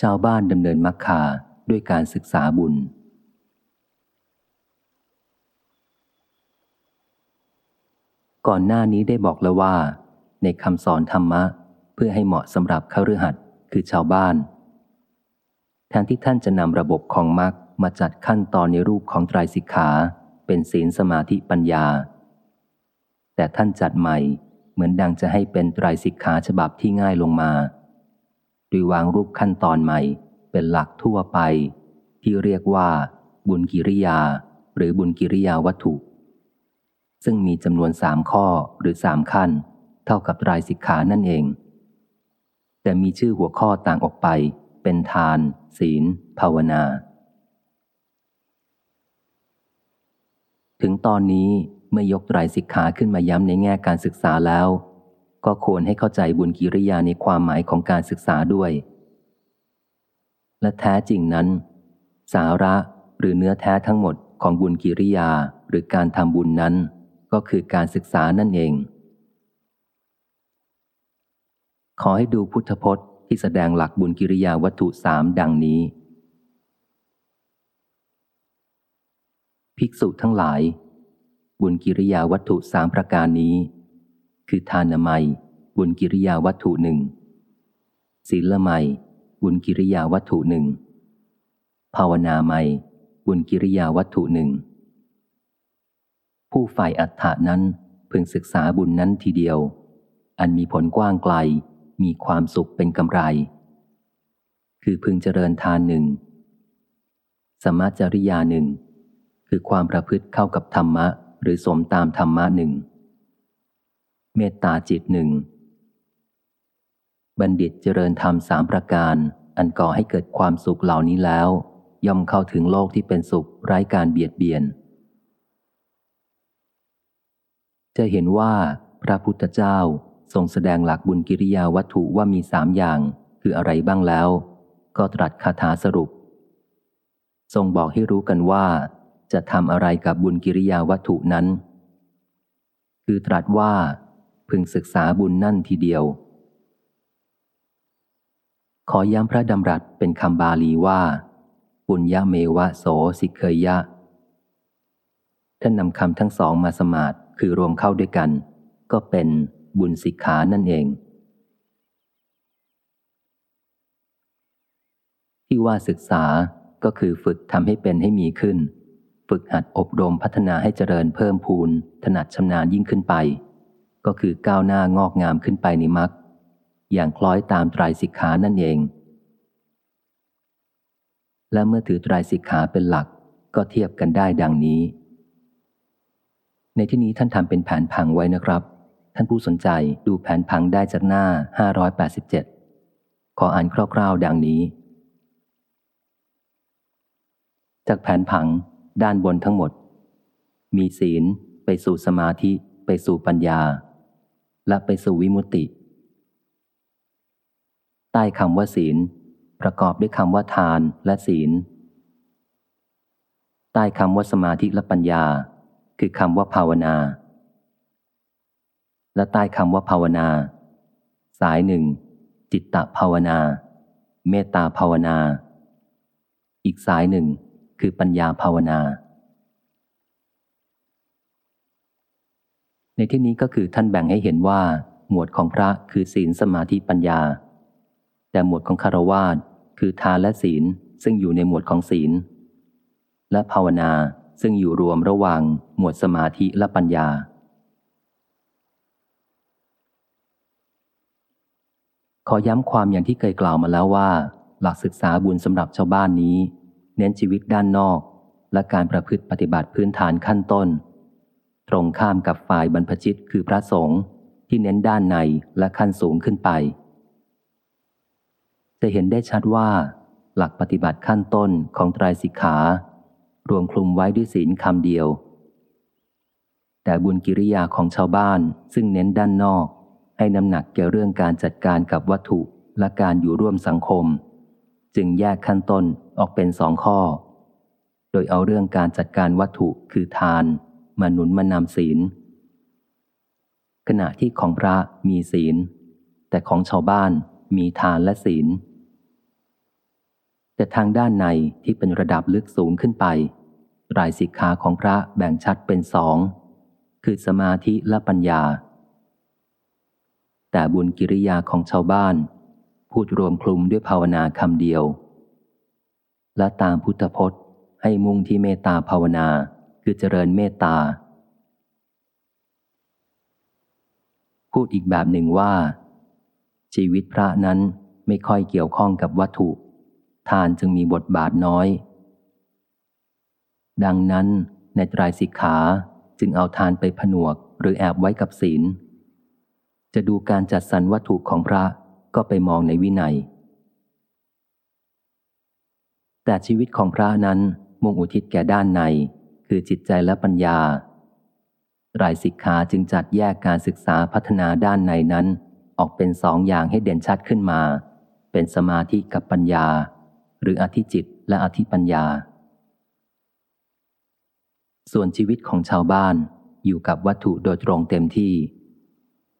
ชาวบ้านดำเนินมักคาด้วยการศึกษาบุญ ก่อนหน้านี้ได้บอกแล้วว่า ในคำสอนธรรมะ เพื่อให้เหมาะสำหรับเข้าฤหัสคือชาวบ้าน แทนที่ท่านจะนำระบบของมรรคมาจัดขั้นตอนในรูปของไตรสิกขา เป็นศีลสมาธิปัญญา แต่ท่านจัดใหม่เหมือนดังจะให้เป็นไตรสิกขาฉบับที่ง่ายลงมา ดยวางรูปขั้นตอนใหม่ เป็นหลักทั่วไป ที่เรียกว่า บุญกิริยา หรือบุญกิริยาวัตถุ ซึ่งมีจำนวนสามข้อหรือสามขั้น เท่ากับรายสิกขานั่นเอง แต่มีชื่อหัวข้อต่างออกไป เป็นทาน ศีล ภาวนา ถึงตอนนี้เมื่อยกไตรสิกขาขึ้นมาย้ำในแง่การศึกษาแล้ว ก็ควรให้เข้าใจบุญกิริยาในความหมายของการศึกษาด้วย และแท้จริงนั้น สาระหรือเนื้อแท้ทั้งหมดของบุญกิริยาหรือการทำบุญนั้น ก็คือการศึกษานั่นเอง ขอให้ดูพุทธพจน์ที่แสดงหลักบุญกิริยาวัตถุสามดังนี้ ภิกษุทั้งหลาย บุญกิริยาวัตถุสามประการนี้ คือทานามัย บุญกิริยาวัตถุหนึ่งศีลไมบุญกิริยาวัตถุหนึ่งภาวนาไม่บุญกิริยาวัตถุหนึ่งผู้ฝ่ายอัฏฐานั้นพึงศึกษาบุญนั้นทีเดียว อันมีผลกว้างไกล มีความสุขเป็นกำไร คือพึงเจริญทานหนึ่งสมาจริยาหนึ่งคือความประพฤติเข้ากับธรรมะ หรือสมตามธรรมะหนึ่ง เมตตาจิตหนึ่ง บัณฑิตเจริญธรรมสามประการ อันก่อให้เกิดความสุขเหล่านี้แล้ว ย่อมเข้าถึงโลกที่เป็นสุขไร้การเบียดเบียน จะเห็นว่าพระพุทธเจ้าทรงแสดงหลักบุญกิริยาวัตถุว่ามีสามอย่างคืออะไรบ้างแล้ว ก็ตรัสคาถาสรุป ทรงบอกให้รู้กันว่า จะทำอะไรกับบุญกิริยาวัตถุนั้น คือตรัสว่า พึงศึกษาบุญนั่นทีเดียว ขอย้ำพระดำรัสเป็นคำบาลีว่าปุญญาเมวะโสสิเคยยะ ท่านนำคำทั้งสองมาสมาดคือรวมเข้าด้วยกัน ก็เป็นบุญสิกขานั่นเอง ที่ว่าศึกษาก็คือฝึกทำให้เป็นให้มีขึ้น ฝึกหัดอบรมพัฒนาให้เจริญเพิ่มพูนถนัดชำนาญยิ่งขึ้นไป ก็คือก้าวหน้างอกงามขึ้นไปในมรรคอย่างคล้อยตามไตรสิกขานั่นเอง และเมื่อถือไตรสิกขาเป็นหลักก็เทียบกันได้ดังนี้ ในที่นี้ท่านทำเป็นแผนผังไว้นะครับ ท่านผู้สนใจดูแผนผังได้จากหน้า 587 ขออ่านคร่าวๆ ดังนี้ จากแผนผังด้านบนทั้งหมด มีศีล ไปสู่สมาธิ ไปสู่ปัญญา และไปสู่วิมุตติ ใต้คำว่าศีล ประกอบด้วยคำว่าทานและศีล ใต้คำว่าสมาธิและปัญญา คือคำว่าภาวนา และใต้คำว่าภาวนา สายหนึ่ง จิตตภาวนา เมตตาภาวนา อีกสายหนึ่งคือปัญญาภาวนา ในที่นี้ก็คือท่านแบ่งให้เห็นว่า หมวดของพระคือศีลสมาธิปัญญา แต่หมวดของคารวาสคือทานและศีลซึ่งอยู่ในหมวดของศีล และภาวนาซึ่งอยู่รวมระหว่างหมวดสมาธิและปัญญา ขอย้ำความอย่างที่เคยกล่าวมาแล้วว่า หลักศึกษาบุญสำหรับชาวบ้านนี้ เน้นชีวิตด้านนอก และการประพฤติปฏิบัติพื้นฐานขั้นต้น ตรงข้ามกับฝ่ายบรรพชิตคือพระสงฆ์ที่เน้นด้านในและขั้นสูงขึ้นไป จะเห็นได้ชัดว่า หลักปฏิบัติขั้นต้นของไตรสิกขา รวมคลุมไว้ด้วยศีลคำเดียว แต่บุญกิริยาของชาวบ้านซึ่งเน้นด้านนอก ให้น้ำหนักเกี่ยวเรื่องการจัดการกับวัตถุและการอยู่ร่วมสังคม จึงแยกขั้นต้นออกเป็นสองข้อ โดยเอาเรื่องการจัดการวัตถุคือทาน มาหนุนมานำศีล ขณะที่ของพระมีศีล แต่ของชาวบ้านมีทานและศีล แต่ทางด้านในที่เป็นระดับลึกสูงขึ้นไปรายสิกขาของพระแบ่งชัดเป็นสอง คือสมาธิและปัญญา แต่บุญกิริยาของชาวบ้าน พูดรวมคลุมด้วยภาวนาคำเดียว และตามพุทธพจน์ให้มุ่งที่เมตตาภาวนา คือเจริญเมตตา พูดอีกแบบหนึ่งว่า ชีวิตพระนั้นไม่ค่อยเกี่ยวข้องกับวัตถุ ทานจึงมีบทบาทน้อย ดังนั้นในตรายสิกขาจึงเอาทานไปผนวกหรือแอบไว้กับศีล จะดูการจัดสรรวัตถุของพระก็ไปมองในวินัย แต่ชีวิตของพระนั้นมุ่งอุทิศแก่ด้านใน คือจิตใจและปัญญารายสิกขาจึงจัดแยกการศึกษาพัฒนาด้านในนั้น ออกเป็นสองอย่างให้เด่นชัดขึ้นมา เป็นสมาธิกับปัญญา หรืออธิจิตและอธิปัญญา ส่วนชีวิตของชาวบ้านอยู่กับวัตถุโดยตรงเต็มที่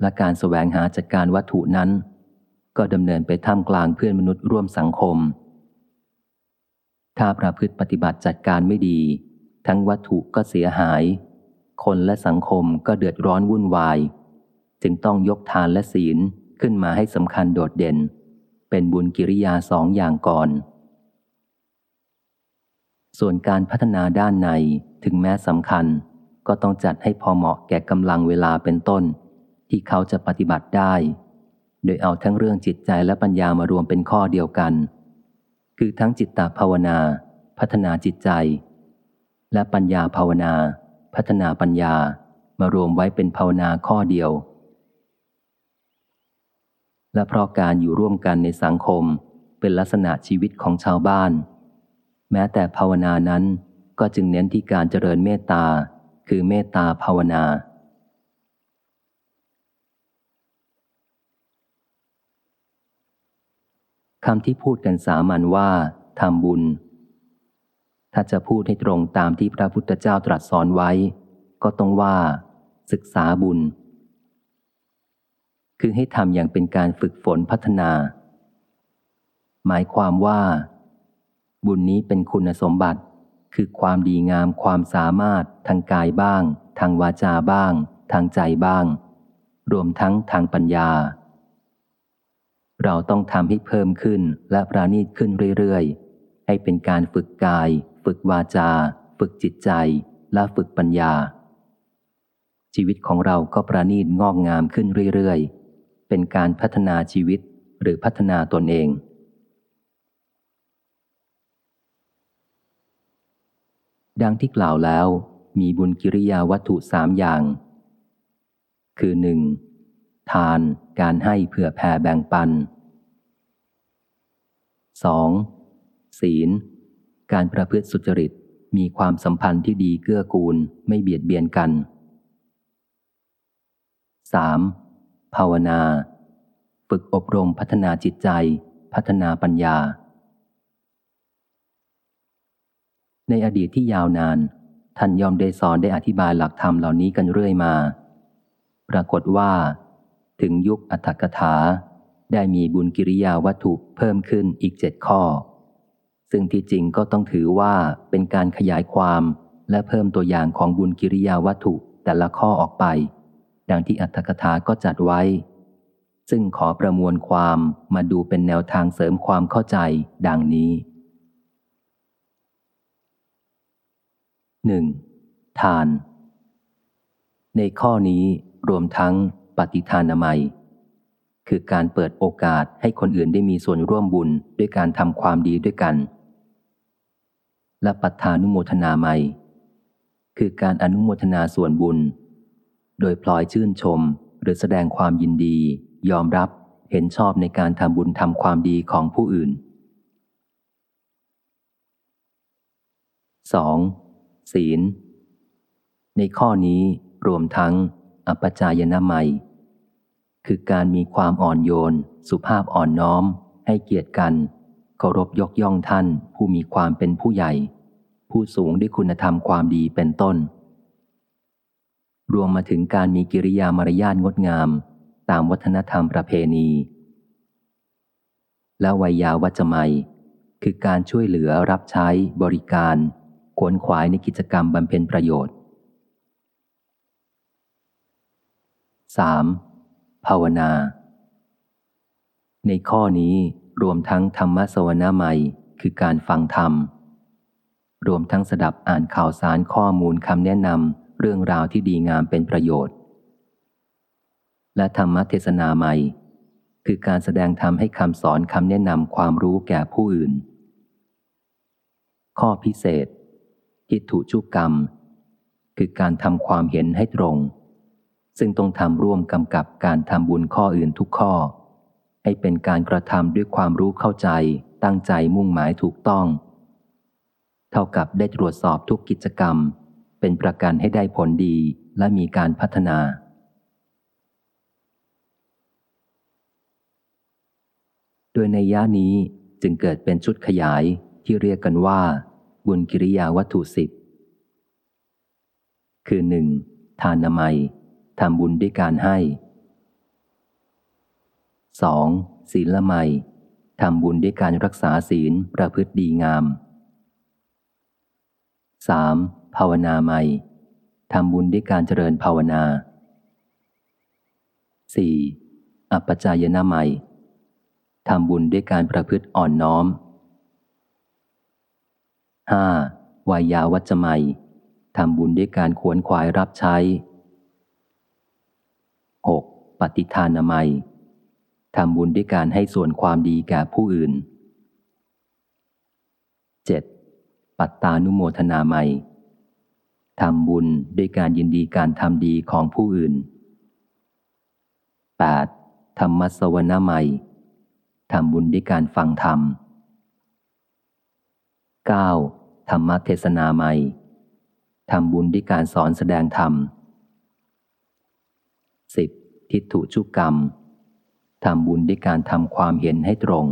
และการแสวงหาจัดการวัตถุนั้น ก็ดำเนินไปท่ามกลางเพื่อนมนุษย์ร่วมสังคม ถ้าประพฤติปฏิบัติจัดการไม่ดี ทั้งวัตถุก็เสียหาย คนและสังคมก็เดือดร้อนวุ่นวาย จึงต้องยกทานและศีลขึ้นมาให้สำคัญโดดเด่น เป็นบุญกิริยาสองอย่างก่อน ส่วนการพัฒนาด้านในถึงแม้สำคัญ ก็ต้องจัดให้พอเหมาะแก่กำลังเวลาเป็นต้น ที่เขาจะปฏิบัติได้ โดยเอาทั้งเรื่องจิตใจและปัญญามารวมเป็นข้อเดียวกัน คือทั้งจิตตภาวนา พัฒนาจิตใจ และปัญญาภาวนา พัฒนาปัญญามารวมไว้เป็นภาวนาข้อเดียว และเพราะการอยู่ร่วมกันในสังคมเป็นลักษณะชีวิตของชาวบ้าน แม้แต่ภาวนานั้นก็จึงเน้นที่การเจริญเมตตา คือเมตตาภาวนา คำที่พูดกันสามัญว่าทำบุญ ถ้าจะพูดให้ตรงตามที่พระพุทธเจ้าตรัสสอนไว้ ก็ต้องว่า ศึกษาบุญ คือให้ทำอย่างเป็นการฝึกฝนพัฒนา หมายความว่า บุญนี้เป็นคุณสมบัติ คือความดีงามความสามารถทางกายบ้าง ทางวาจาบ้าง ทางใจบ้าง รวมทั้งทางปัญญา เราต้องทำให้เพิ่มขึ้นและประณีตขึ้นเรื่อยๆ ให้เป็นการฝึกกาย ฝึกวาจา ฝึกจิตใจ และฝึกปัญญา ชีวิตของเราก็ประณีตงอกงามขึ้นเรื่อยๆ เป็นการพัฒนาชีวิตหรือพัฒนาตนเอง ดังที่กล่าวแล้ว มีบุญกิริยาวัตถุสามอย่าง คือหนึ่งทานการให้เผื่อแผ่แบ่งปัน 2. ศีล การประพฤติสุจริตมีความสัมพันธ์ที่ดีเกื้อกูลไม่เบียดเบียนกัน 3. ภาวนา ฝึกอบรมพัฒนาจิตใจ พัฒนาปัญญา ในอดีตที่ยาวนาน ท่านยอมได้สอนได้อธิบายหลักธรรมเหล่านี้กันเรื่อยมา ปรากฏว่า ถึงยุคอัตถกถา ได้มีบุญกิริยาวัตถุเพิ่มขึ้นอีกเจ็ดข้อ ซึ่งที่จริงก็ต้องถือว่าเป็นการขยายความและเพิ่มตัวอย่างของบุญกิริยาวัตถุแต่ละข้อออกไป ดังที่อัตถกถาก็จัดไว้ ซึ่งขอประมวลความมาดูเป็นแนวทางเสริมความเข้าใจดังนี้ 1. ทาน ในข้อนี้รวมทั้งปฏิทานามัย คือการเปิดโอกาสให้คนอื่นได้มีส่วนร่วมบุญด้วยการทำความดีด้วยกัน และปัฏานุโมทนาใหม่ คือการอนุโมทนาส่วนบุญ โดยพลอยชื่นชมหรือแสดงความยินดี ยอมรับเห็นชอบในการทำบุญทำความดีของผู้อื่น 2. ศีล ในข้อนี้รวมทั้ง อปจายนามัยคือการมีความอ่อนโยน สุภาพอ่อนน้อม ให้เกียรติกัน เคารพยกย่องท่านผู้มีความเป็นผู้ใหญ่ ผู้สูงด้วยคุณธรรมความดีเป็นต้น รวมมาถึงการมีกิริยามารยาทงดงาม ตามวัฒนธรรมประเพณี และวัยยาวัจไมคือการช่วยเหลือรับใช้บริการขวนขวายในกิจกรรมบำเพ็ญประโยชน์ 3. ภาวนา ในข้อนี้ รวมทั้งธรรมสวนาใหม่คือการฟังธรรม รวมทั้งสดับอ่านข่าวสารข้อมูลคำแนะนำเรื่องราวที่ดีงามเป็นประโยชน์ และธรรมเทศนาใหม่ คือการแสดงธรรมให้คำสอนคำแนะนำความรู้แก่ผู้อื่น ข้อพิเศษทิฏฐุชุกกรรม คือการทำความเห็นให้ตรง ซึ่งต้องทำร่วมกำกับการทำบุญข้ออื่นทุกข้อ ให้เป็นการกระทำด้วยความรู้เข้าใจ ตั้งใจมุ่งหมายถูกต้อง เท่ากับได้ตรวจสอบทุกกิจกรรม เป็นประกันให้ได้ผลดีและมีการพัฒนา โดยในย่านี้จึงเกิดเป็นชุดขยายที่เรียกกันว่า บุญกิริยาวัตถุสิบคือหนึ่งทานนามัยทำบุญด้วยการให้ 2. ศีลละไมทำบุญด้วยการรักษาศีลประพฤติดีงาม 3. ภาวนาไม่ทำบุญด้วยการเจริญภาวนา 4. อัปจายนาไม่ทำบุญด้วยการประพฤติอ่อนน้อม 5. วายาวัจจะไมทำบุญด้วยการขวนขวายรับใช้ 6. ปฏิทานามัย ทำบุญด้วยการให้ส่วนความดีแก่ผู้อื่น 7. ปัตตานุโมทนาไมทำบุญด้วยการยินดีการทำดีของผู้อื่น 8. ธรรมสวนาไมทำบุญด้วยการฟังธรรม 9. ธรรมเทศนาไมทำบุญด้วยการสอนแสดงธรรม 10. ทิฏฐุชุกกรรม ทำบุญด้วยการทำความเห็นให้ตรง